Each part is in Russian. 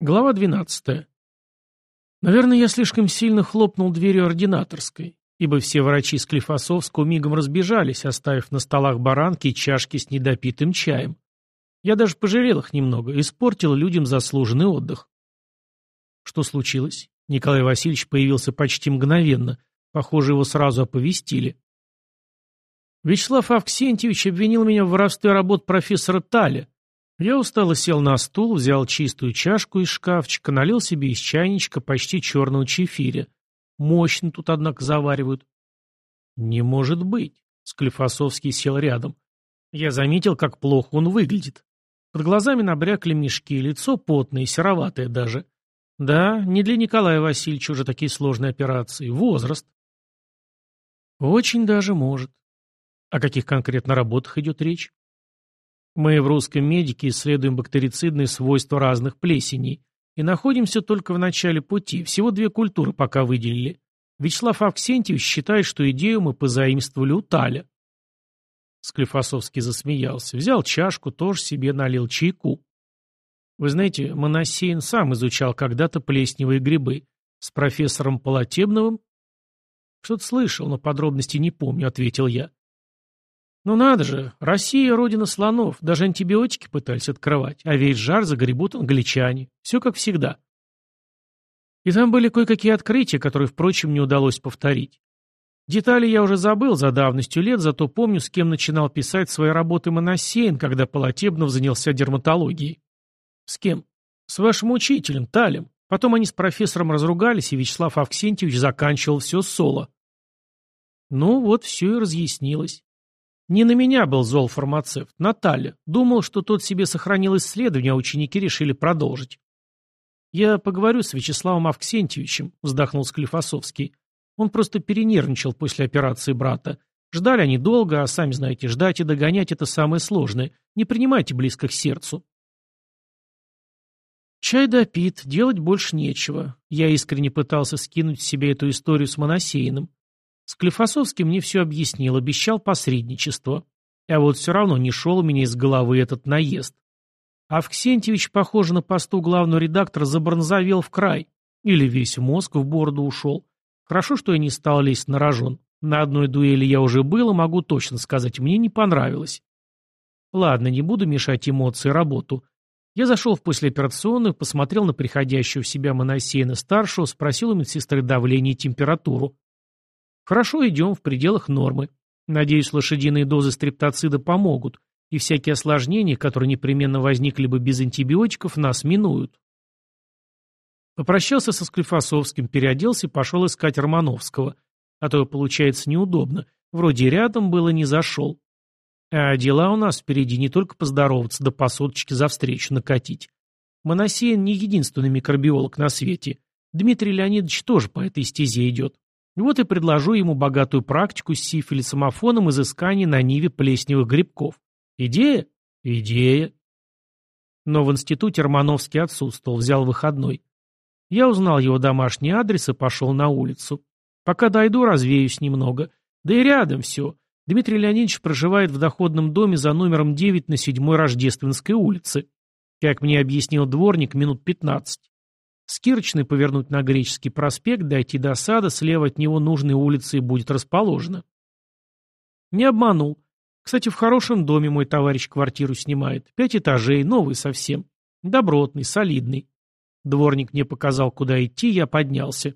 Глава 12. Наверное, я слишком сильно хлопнул дверью ординаторской, ибо все врачи Склифосовского мигом разбежались, оставив на столах баранки и чашки с недопитым чаем. Я даже пожалел их немного, испортил людям заслуженный отдых. Что случилось? Николай Васильевич появился почти мгновенно. Похоже, его сразу оповестили. Вячеслав Авксентьевич обвинил меня в воровстве работ профессора Таля, я устало сел на стул, взял чистую чашку из шкафчика, налил себе из чайничка почти черного чефиря. Мощно тут, однако, заваривают. Не может быть. Склифосовский сел рядом. Я заметил, как плохо он выглядит. Под глазами набрякли мешки, лицо потное, сероватое даже. Да, не для Николая Васильевича уже такие сложные операции. Возраст. Очень даже может. О каких конкретно работах идет речь? Мы в русском медике исследуем бактерицидные свойства разных плесеней и находимся только в начале пути, всего две культуры пока выделили. Вячеслав Авксентьевич считает, что идею мы позаимствовали у Таля. Склифосовский засмеялся, взял чашку, тоже себе налил чайку. Вы знаете, Моносеин сам изучал когда-то плесневые грибы. С профессором Полотебновым? Что-то слышал, но подробностей не помню, ответил я. Ну надо же, Россия — родина слонов, даже антибиотики пытались открывать, а весь жар загребут англичане. Все как всегда. И там были кое-какие открытия, которые, впрочем, не удалось повторить. Детали я уже забыл за давностью лет, зато помню, с кем начинал писать свои работы Моносеин, когда Полотебнов занялся дерматологией. С кем? С вашим учителем, Талем. Потом они с профессором разругались, и Вячеслав Авксентьевич заканчивал все соло. Ну, вот все и разъяснилось. Не на меня был зол фармацевт, Наталья. Думал, что тот себе сохранил исследование, а ученики решили продолжить. «Я поговорю с Вячеславом Авксентьевичем», — вздохнул Склифосовский. Он просто перенервничал после операции брата. Ждали они долго, а сами знаете, ждать и догонять — это самое сложное. Не принимайте близко к сердцу. Чай допит, делать больше нечего. Я искренне пытался скинуть с себя эту историю с Моносеиным. Склифосовский мне все объяснил, обещал посредничество. А вот все равно не шел у меня из головы этот наезд. Авксентьевич, похоже, на посту главного редактора забронзовел в край. Или весь мозг в бороду ушел. Хорошо, что я не стал лезть на рожон. На одной дуэли я уже был и могу точно сказать, мне не понравилось. Ладно, не буду мешать эмоции работу. Я зашел в послеоперационную, посмотрел на приходящего в себя Моносеина-старшего, спросил у медсестры давление и температуру. Хорошо идем в пределах нормы. Надеюсь, лошадиные дозы стрептоцида помогут, и всякие осложнения, которые непременно возникли бы без антибиотиков, нас минуют. Попрощался со Склифосовским, переоделся и пошел искать Романовского. А то, получается, неудобно. Вроде рядом было, не зашел. А дела у нас впереди не только поздороваться, да по соточке за встречу накатить. Моносеин не единственный микробиолог на свете. Дмитрий Леонидович тоже по этой стезе идет. Вот и предложу ему богатую практику с сифилисомофоном изыскания на ниве плесневых грибков. Идея? Идея. Но в институте Романовский отсутствовал, взял выходной. Я узнал его домашний адрес и пошел на улицу. Пока дойду, развеюсь немного. Да и рядом все. Дмитрий Леонидович проживает в доходном доме за номером 9 на 7 Рождественской улице. Как мне объяснил дворник, минут 15. С Кирочной повернуть на Греческий проспект, дойти до сада, слева от него нужной улицы и будет расположено. Не обманул. Кстати, в хорошем доме мой товарищ квартиру снимает. Пять этажей, новый совсем. Добротный, солидный. Дворник мне показал, куда идти, я поднялся.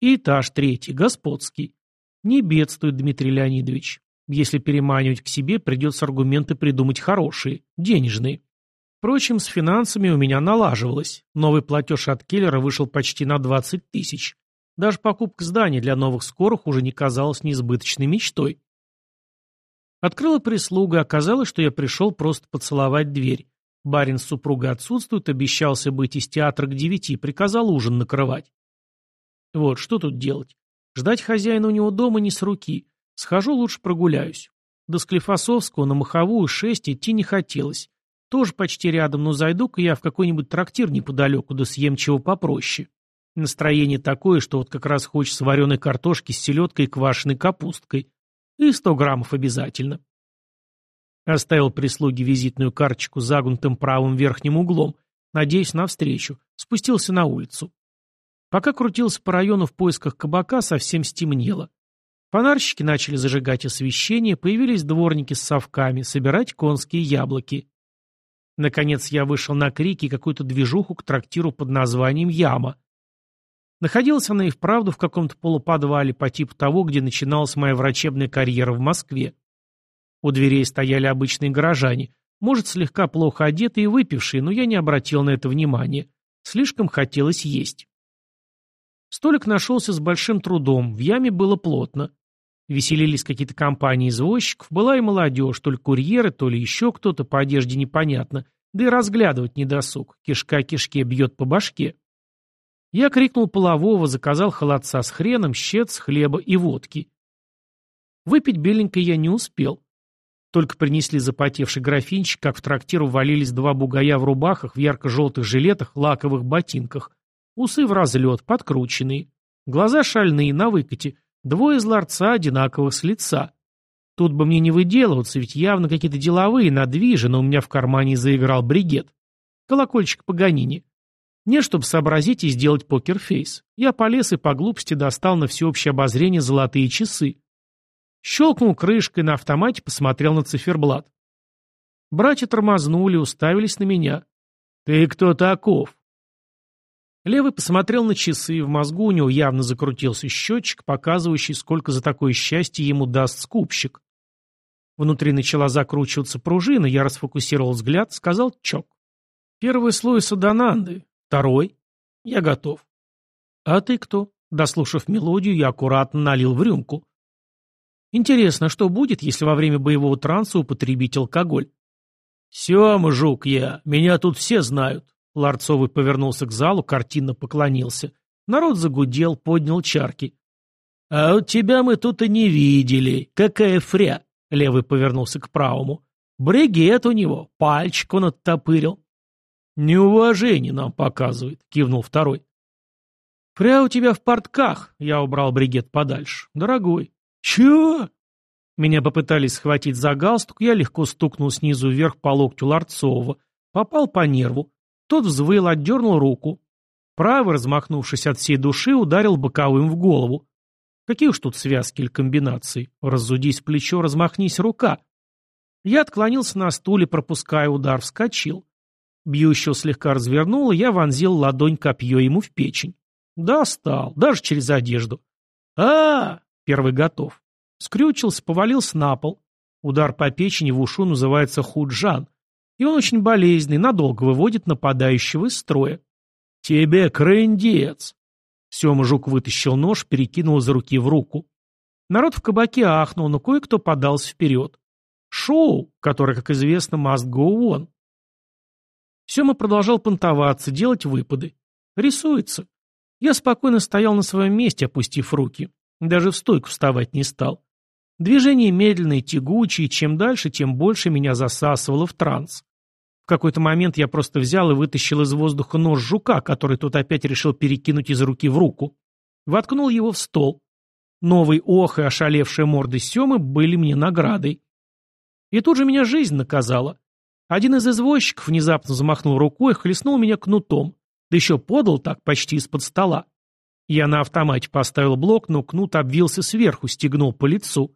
И этаж третий, господский. Не бедствует Дмитрий Леонидович. Если переманивать к себе, придется аргументы придумать хорошие, денежные. Впрочем, с финансами у меня налаживалось. Новый платеж от киллера вышел почти на 20 тысяч. Даже покупка здания для новых скорых уже не казалась неизбыточной мечтой. Открыла прислуга, оказалось, что я пришел просто поцеловать дверь. Барин с супругой отсутствует, обещался быть из театра к девяти, приказал ужин накрывать. Вот, что тут делать? Ждать хозяина у него дома не с руки. Схожу, лучше прогуляюсь. До Склифосовского на Маховую шесть идти не хотелось. Тоже почти рядом, но зайду-ка я в какой-нибудь трактир неподалеку, да съем чего попроще. Настроение такое, что вот как раз хочется вареной картошки с селедкой и квашеной капусткой. И сто граммов обязательно. Оставил прислуге визитную карточку загнутым правым верхним углом. надеясь на встречу, спустился на улицу. Пока крутился по району в поисках кабака, совсем стемнело. Фонарщики начали зажигать освещение, появились дворники с совками, собирать конские яблоки. Наконец я вышел на крики и какую-то движуху к трактиру под названием «Яма». Находилась она и вправду в каком-то полуподвале по типу того, где начиналась моя врачебная карьера в Москве. У дверей стояли обычные горожане, может, слегка плохо одетые и выпившие, но я не обратил на это внимания. Слишком хотелось есть. Столик нашелся с большим трудом, в яме было плотно. Веселились какие-то компании извозчиков, была и молодежь, то ли курьеры, то ли еще кто-то, по одежде непонятно, да и разглядывать недосуг, кишка кишке бьет по башке. Я крикнул полового, заказал холодца с хреном, щец, хлеба и водки. Выпить беленько я не успел. Только принесли запотевший графинчик, как в трактир ввалились два бугая в рубахах, в ярко-желтых жилетах, лаковых ботинках. Усы в разлет, подкрученные. Глаза шальные, на выкате. Двое из ларца одинаковых с лица. Тут бы мне не выделываться, ведь явно какие-то деловые, надвижи, но у меня в кармане заиграл бригет. Колокольчик Паганини. Не, чтобы сообразить и сделать покерфейс. Я полез и по глупости достал на всеобщее обозрение золотые часы. Щелкнул крышкой, на автомате посмотрел на циферблат. Братья тормознули, уставились на меня. «Ты кто таков?» Левый посмотрел на часы, в мозгу у него явно закрутился счетчик, показывающий, сколько за такое счастье ему даст скупщик. Внутри начала закручиваться пружина, я расфокусировал взгляд, сказал чок. Первый слой садананды, второй. Я готов. А ты кто? Дослушав мелодию, я аккуратно налил в рюмку. Интересно, что будет, если во время боевого транса употребить алкоголь? «Все, мужик я, меня тут все знают», Ларцовый повернулся к залу, картинно поклонился. Народ загудел, поднял чарки. «А вот тебя мы тут и не видели. Какая фря!» Левый повернулся к правому. «Бригет у него, пальчик он оттопырил». «Неуважение нам показывает», — кивнул второй. «Фря у тебя в портках», — я убрал бригет подальше. «Дорогой». «Чего?» Меня попытались схватить за галстук, я легко стукнул снизу вверх по локтю Ларцового. Попал по нерву. Тот взвыл, отдернул руку. Правый, размахнувшись от всей души, ударил боковым в голову. Какие уж тут связки или комбинации? Разудись плечо, размахнись рука. Я отклонился на стуле, пропуская удар, вскочил. Бьющего слегка развернул, я вонзил ладонь копье ему в печень. Достал, даже через одежду. а, -а, -а Первый готов. Скрючился, повалился на пол. Удар по печени в ушу называется худжан. И он очень болезненный, надолго выводит нападающего из строя. «Тебе крындец!» Сема Жук вытащил нож, перекинул из руки в руку. Народ в кабаке ахнул, но кое-кто подался вперед. Шоу, которое, как известно, must go on. Сема продолжал понтоваться, делать выпады. Рисуется. Я спокойно стоял на своем месте, опустив руки. Даже в стойку вставать не стал. Движения медленные, тягучие, чем дальше, тем больше меня засасывало в транс. В какой-то момент я просто взял и вытащил из воздуха нож жука, который тут опять решил перекинуть из руки в руку. Воткнул его в стол. Новый ох и ошалевшая морда Семы были мне наградой. И тут же меня жизнь наказала. Один из извозчиков внезапно замахнул рукой, хлестнул меня кнутом, да еще подал так почти из-под стола. Я на автомате поставил блок, но кнут обвился сверху, стегнул по лицу.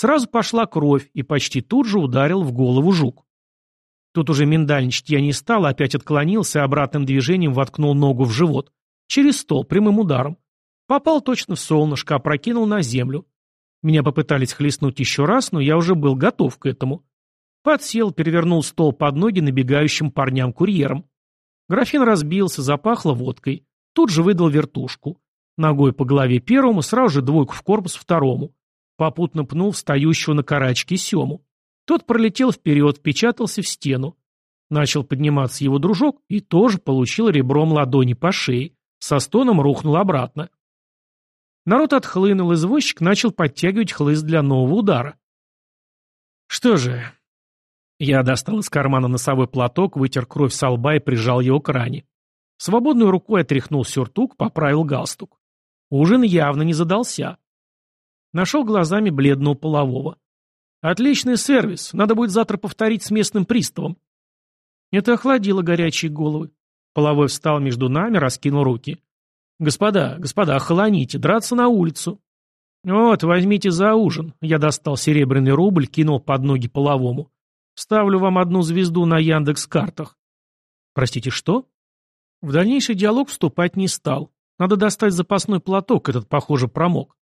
Сразу пошла кровь, и почти тут же ударил в голову жук. Тут уже миндальничать я не стал, опять отклонился, обратным движением воткнул ногу в живот. Через стол, прямым ударом. Попал точно в солнышко, опрокинул на землю. Меня попытались хлестнуть еще раз, но я уже был готов к этому. Подсел, перевернул стол под ноги набегающим парням-курьерам. Графин разбился, запахло водкой. Тут же выдал вертушку. Ногой по голове первому, сразу же двойку в корпус второму. Попутно пнул встающего на карачке Сему. Тот пролетел вперед, впечатался в стену. Начал подниматься его дружок и тоже получил ребром ладони по шее. Со стоном рухнул обратно. Народ отхлынул, извозчик начал подтягивать хлыст для нового удара. Что же... Я достал из кармана носовой платок, вытер кровь со лба и прижал его к ране. Свободной рукой отряхнул сюртук, поправил галстук. Ужин явно не задался. Нашел глазами бледного полового. «Отличный сервис. Надо будет завтра повторить с местным приставом». Это охладило горячие головы. Половой встал между нами, раскинул руки. «Господа, господа, охолоните, драться на улицу». «Вот, возьмите за ужин». Я достал серебряный рубль, кинул под ноги половому. «Ставлю вам одну звезду на Яндекс-картах». «Простите, что?» В дальнейший диалог вступать не стал. Надо достать запасной платок, этот, похоже, промок.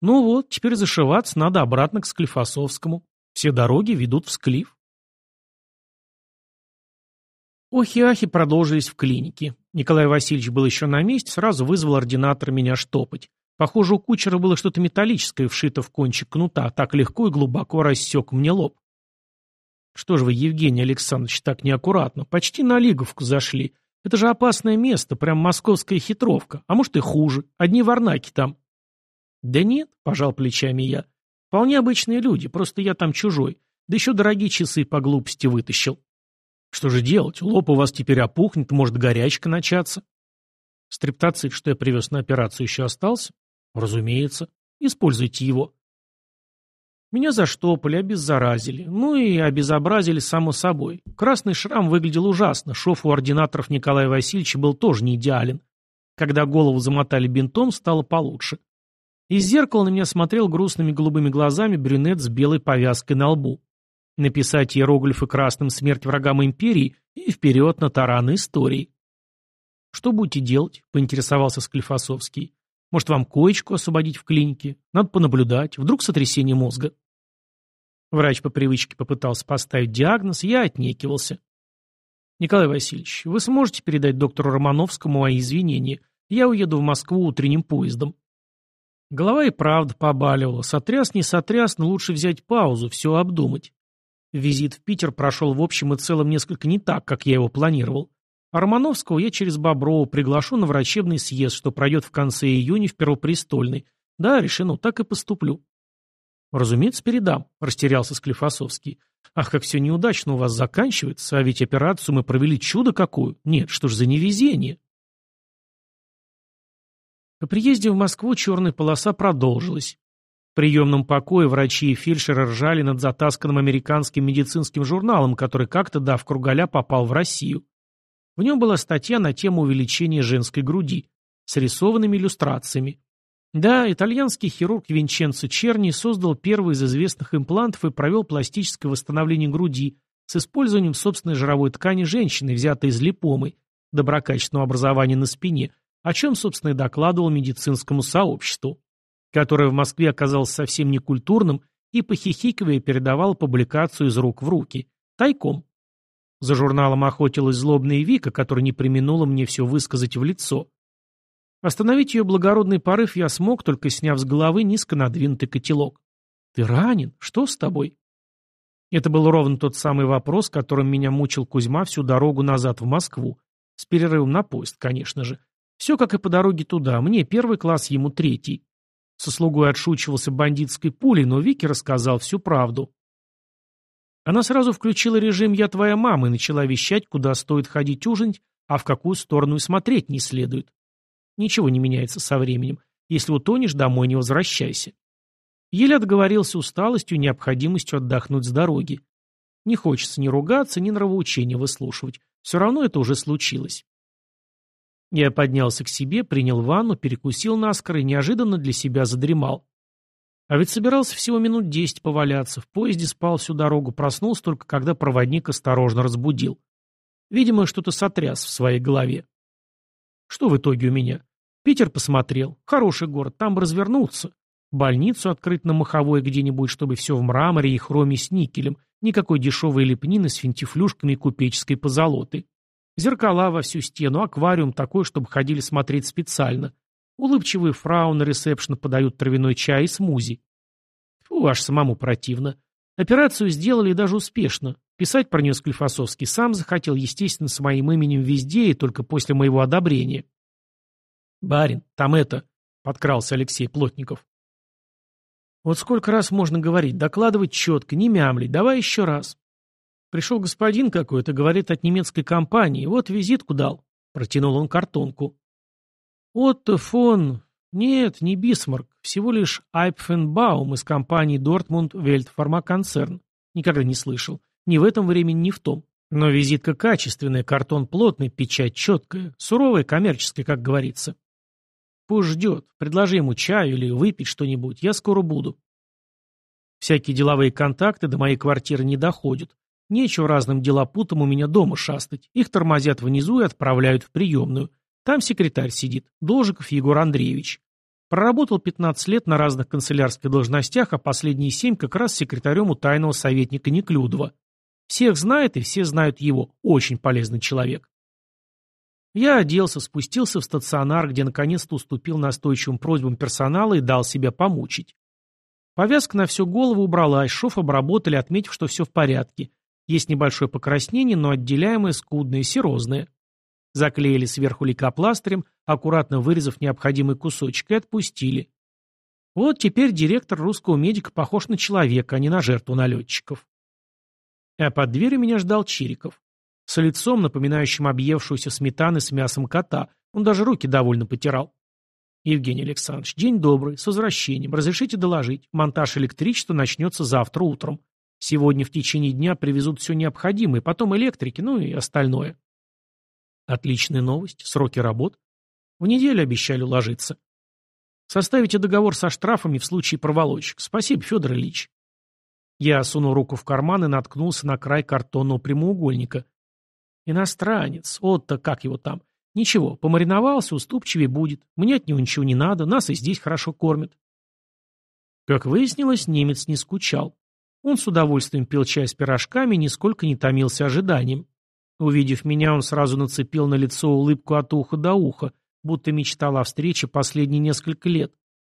Ну вот, теперь зашиваться надо обратно к Склифосовскому. Все дороги ведут в Склиф. Охи-ахи продолжились в клинике. Николай Васильевич был еще на месте, сразу вызвал ординатора меня штопать. Похоже, у кучера было что-то металлическое вшито в кончик кнута, так легко и глубоко рассек мне лоб. Что же вы, Евгений Александрович, так неаккуратно? Почти на Лиговку зашли. Это же опасное место, прям московская хитровка. А может и хуже. Одни варнаки там. Да нет, пожал плечами я. Вполне обычные люди, просто я там чужой. Да еще дорогие часы по глупости вытащил. Что же делать? Лоб у вас теперь опухнет, может горячка начаться. Стриптоцит, что я привез на операцию, еще остался? Разумеется. Используйте его. Меня заштопали, обеззаразили. Ну и обезобразили само собой. Красный шрам выглядел ужасно. Шов у ординаторов Николая Васильевича был тоже не идеален. Когда голову замотали бинтом, стало получше. Из зеркала на меня смотрел грустными голубыми глазами брюнет с белой повязкой на лбу. Написать иероглифы красным смерть врагам империи и вперед на тараны истории. «Что будете делать?» — поинтересовался Склифосовский. Может, вам коечку освободить в клинике? Надо понаблюдать. Вдруг сотрясение мозга. Врач по привычке попытался поставить диагноз, я отнекивался. Николай Васильевич, вы сможете передать доктору Романовскому мои извинения? Я уеду в Москву утренним поездом. Голова и правда побаливала. Сотряс, не сотряс, но лучше взять паузу, все обдумать. Визит в Питер прошел в общем и целом несколько не так, как я его планировал. А Романовского я через Боброва приглашу на врачебный съезд, что пройдет в конце июня в Первопрестольной. Да, решено, так и поступлю. Разумеется, передам, растерялся Склифосовский. Ах, как все неудачно у вас заканчивается, а ведь операцию мы провели чудо какую. Нет, что ж за невезение. По приезде в Москву черная полоса продолжилась. В приемном покое врачи и фельдшеры ржали над затасканным американским медицинским журналом, который как-то, дав кругаля, попал в Россию. В нем была статья на тему увеличения женской груди с рисованными иллюстрациями. Да, итальянский хирург Винченцо Черни создал первый из известных имплантов и провел пластическое восстановление груди с использованием собственной жировой ткани женщины, взятой из липомы, доброкачественного образования на спине, о чем, собственно, и докладывал медицинскому сообществу, которое в Москве оказалось совсем некультурным и, похихикивая, передавало публикацию из рук в руки, тайком. За журналом охотилась злобная Вика, которая не применула мне все высказать в лицо. Остановить ее благородный порыв я смог, только сняв с головы низко надвинутый котелок. «Ты ранен? Что с тобой?» Это был ровно тот самый вопрос, которым меня мучил Кузьма всю дорогу назад в Москву. С перерывом на поезд, конечно же. Все как и по дороге туда. Мне первый класс, ему третий. Со слугой отшучивался бандитской пулей, но Вики рассказал всю правду. Она сразу включила режим «Я твоя мама» и начала вещать, куда стоит ходить ужинать, а в какую сторону и смотреть не следует. Ничего не меняется со временем. Если утонешь, домой не возвращайся. Еле отговорился усталостью и необходимостью отдохнуть с дороги. Не хочется ни ругаться, ни нравоучения выслушивать. Все равно это уже случилось. Я поднялся к себе, принял ванну, перекусил наскоро и неожиданно для себя задремал. А ведь собирался всего минут десять поваляться, в поезде спал всю дорогу, проснулся только когда проводник осторожно разбудил. Видимо, что-то сотряс в своей голове. Что в итоге у меня? Питер посмотрел. Хороший город, там бы развернуться. Больницу открыть на Маховой где-нибудь, чтобы все в мраморе и хроме с никелем. Никакой дешевой лепнины с финтифлюшками и купеческой позолотой. Зеркала во всю стену, аквариум такой, чтобы ходили смотреть специально. Улыбчивые фрау на ресепшн подают травяной чай и смузи. Фу, аж самому противно. Операцию сделали даже успешно. Писать про нее Склифосовский сам захотел, естественно, с моим именем везде и только после моего одобрения. «Барин, там это...» — подкрался Алексей Плотников. «Вот сколько раз можно говорить, докладывать четко, не мямлить, давай еще раз». «Пришел господин какой-то, говорит, от немецкой компании, вот визитку дал». Протянул он картонку. Отто фон... Нет, не Бисмарк, всего лишь Айпфенбаум из компании Дортмунд Вельтфармаконцерн. Никогда не слышал. Ни в этом времени, ни в том. Но визитка качественная, картон плотный, печать четкая, суровая, коммерческая, как говорится. Пусть ждет. Предложи ему чаю или выпить что-нибудь. Я скоро буду. Всякие деловые контакты до моей квартиры не доходят. Нечего разным делопутам у меня дома шастать. Их тормозят внизу и отправляют в приемную. Там секретарь сидит, Должиков Егор Андреевич. Проработал 15 лет на разных канцелярских должностях, а последние 7 как раз секретарем у тайного советника Неклюдова. Всех знает и все знают его. Очень полезный человек. Я оделся, спустился в стационар, где наконец-то уступил настойчивым просьбам персонала и дал себя помучить. Повязка на всю голову убралась, шов обработали, отметив, что все в порядке. Есть небольшое покраснение, но отделяемое скудное, серозное. Заклеили сверху лейкопластырем, аккуратно вырезав необходимый кусочек, и отпустили. Вот теперь директор русского медика похож на человека, а не на жертву налетчиков. А под дверью меня ждал Чириков. С лицом, напоминающим объевшуюся сметаны с мясом кота. Он даже руки довольно потирал. Евгений Александрович, день добрый, с возвращением. Разрешите доложить. Монтаж электричества начнется завтра утром. Сегодня в течение дня привезут все необходимое, потом электрики, ну и остальное. Отличная новость. Сроки работ. В неделю обещали уложиться. Составите договор со штрафами в случае проволочек. Спасибо, Федор Ильич. Я сунул руку в карман и наткнулся на край картонного прямоугольника. Иностранец. Вот-то как его там. Ничего, помариновался, уступчивее будет. Мне от него ничего не надо, нас и здесь хорошо кормят. Как выяснилось, немец не скучал. Он с удовольствием пил чай с пирожками и нисколько не томился ожиданием. Увидев меня, он сразу нацепил на лицо улыбку от уха до уха, будто мечтал о встрече последние несколько лет.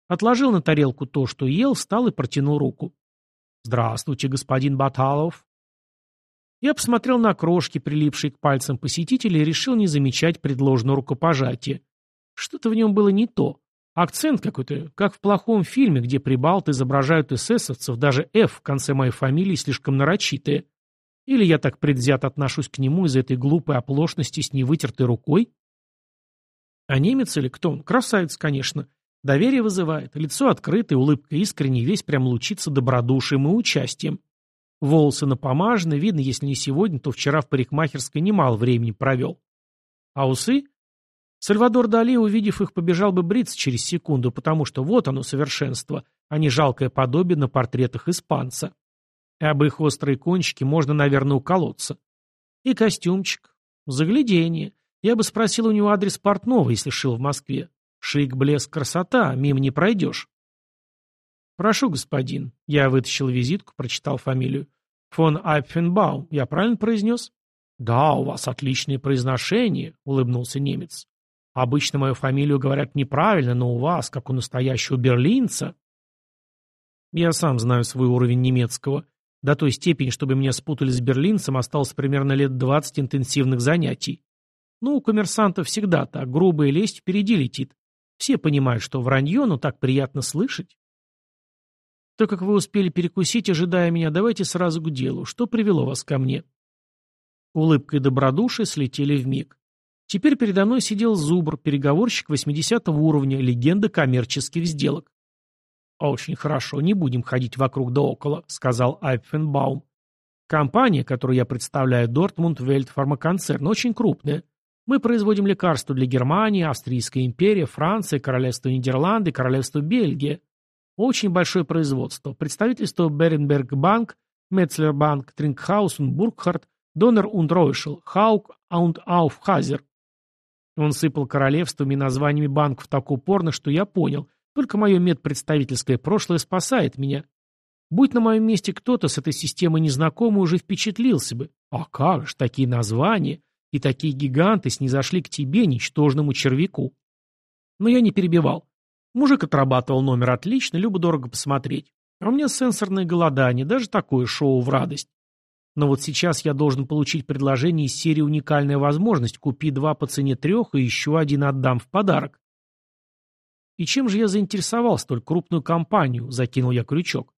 Отложил на тарелку то, что ел, встал и протянул руку. «Здравствуйте, господин Баталов». Я посмотрел на крошки, прилипшие к пальцам посетителя, и решил не замечать предложенного рукопожатия. Что-то в нем было не то. Акцент какой-то, как в плохом фильме, где прибалты изображают эсэсовцев, даже «Ф» в конце моей фамилии слишком нарочитые. Или я так предвзято отношусь к нему из-за этой глупой оплошности с невытертой рукой? А немец или кто он? Красавец, конечно. Доверие вызывает, лицо открытое, улыбка искренне, весь прям лучится добродушием и участием. Волосы напомажены, видно, если не сегодня, то вчера в парикмахерской немало времени провел. А усы? Сальвадор Дали, увидев их, побежал бы бриться через секунду, потому что вот оно совершенство, а не жалкое подобие на портретах испанца. И об их острые кончики можно, наверное, уколоться. И костюмчик. Заглядение. Я бы спросил у него адрес портного, если шил в Москве. Шик, блеск, красота, мимо не пройдешь. Прошу, господин. Я вытащил визитку, прочитал фамилию. Фон Айпфенбаум. Я правильно произнес? Да, у вас отличное произношение, улыбнулся немец. Обычно мою фамилию говорят неправильно, но у вас, как у настоящего берлинца. Я сам знаю свой уровень немецкого. До той степени, чтобы меня спутали с берлинцем, осталось примерно лет двадцать интенсивных занятий. Ну, у коммерсантов всегда так, грубая лесть впереди летит. Все понимают, что вранье, но так приятно слышать. Так как вы успели перекусить, ожидая меня, давайте сразу к делу. Что привело вас ко мне?» Улыбка и добродушие слетели в миг. Теперь передо мной сидел Зубр, переговорщик 80 уровня, легенда коммерческих сделок. «Очень хорошо, не будем ходить вокруг да около», — сказал Айпфенбаум. «Компания, которую я представляю, Дортмунд Вельт Фармаконцерн, очень крупная. Мы производим лекарства для Германии, Австрийской империи, Франции, Королевства Нидерланды, Королевства Бельгия. Очень большое производство. Представительство Беренберг Банк, Метцлер Банк, Триnkхаусен, Бургхард, Донер und Ройшел, Хаук und Aufhäuser. Он сыпал королевствами и названиями банков так упорно, что я понял, только мое медпредставительское прошлое спасает меня. Будь на моем месте кто-то с этой системой незнакомый, уже впечатлился бы. А как же, такие названия! И такие гиганты снизошли к тебе, ничтожному червяку. Но я не перебивал. Мужик отрабатывал номер отлично, любо-дорого посмотреть. А у меня сенсорное голодание, даже такое шоу в радость. Но вот сейчас я должен получить предложение из серии «Уникальная возможность. Купи два по цене трех и еще один отдам в подарок». И чем же я заинтересовал столь крупную компанию, закинул я крючок.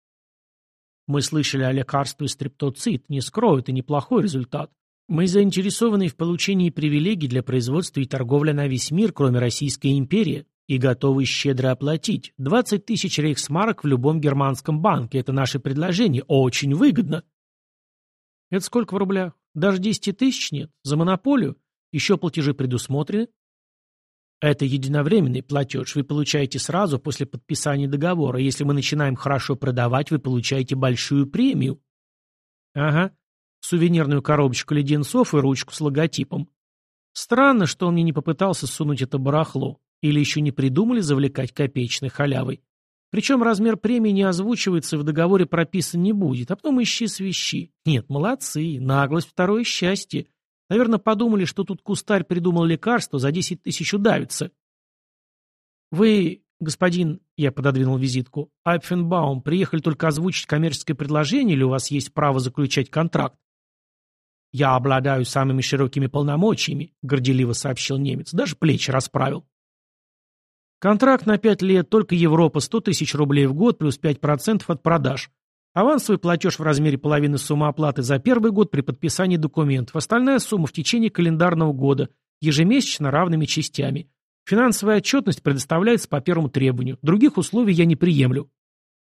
Мы слышали о лекарстве стрептоцит, не скрою, это неплохой результат. Мы заинтересованы в получении привилегий для производства и торговли на весь мир, кроме Российской империи, и готовы щедро оплатить. 20 тысяч рейхсмарок в любом германском банке. Это наше предложение. Очень выгодно. Это сколько в рублях? Даже десяти тысяч нет? За монополию? Еще платежи предусмотрены? Это единовременный платеж. Вы получаете сразу после подписания договора. Если мы начинаем хорошо продавать, вы получаете большую премию. Ага. Сувенирную коробочку леденцов и ручку с логотипом. Странно, что он мне не попытался сунуть это барахло. Или еще не придумали завлекать копеечной халявой. Причем размер премии не озвучивается и в договоре прописан не будет, а потом ищи свищи. Нет, молодцы, наглость второе счастье. Наверное, подумали, что тут кустарь придумал лекарство, за десять тысяч удавится. Вы, господин, я пододвинул визитку, Айпфенбаум, приехали только озвучить коммерческое предложение или у вас есть право заключать контракт? Я обладаю самыми широкими полномочиями, горделиво сообщил немец, даже плечи расправил. Контракт на пять лет, только Европа, сто тысяч рублей в год плюс пять процентов от продаж. Авансовый платеж в размере половины суммы оплаты за первый год при подписании документов, остальная сумма в течение календарного года, ежемесячно равными частями. Финансовая отчетность предоставляется по первому требованию. Других условий я не приемлю.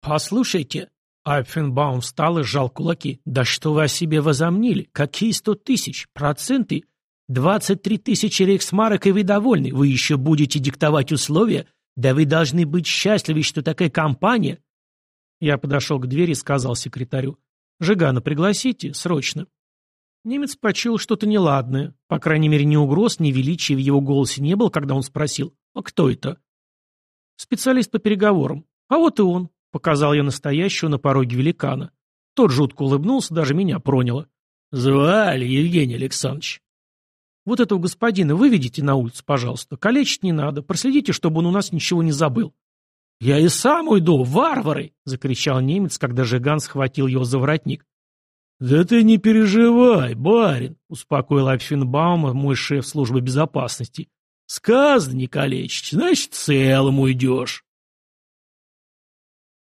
Послушайте, Айпфенбаум встал и сжал кулаки. Да что вы о себе возомнили? Какие сто тысяч? Проценты? Двадцать три тысячи рейхсмарок, и вы довольны. Вы еще будете диктовать условия? Да вы должны быть счастливы, что такая компания я подошел к двери и сказал секретарю. «Жигана пригласите, срочно». Немец почуял что-то неладное. По крайней мере, ни угроз, ни величия в его голосе не было, когда он спросил «А кто это?» «Специалист по переговорам. А вот и он», — показал я настоящего на пороге великана. Тот жутко улыбнулся, даже меня проняло. «Звали, Евгений Александрович». «Вот этого господина выведите на улицу, пожалуйста. Калечить не надо. Проследите, чтобы он у нас ничего не забыл». «Я и сам уйду, варвары!» — закричал немец, когда Жиган схватил его за воротник. «Да ты не переживай, барин!» — успокоил Апфенбаума мой шеф службы безопасности. «Сказано не калечить, значит, целым уйдешь!»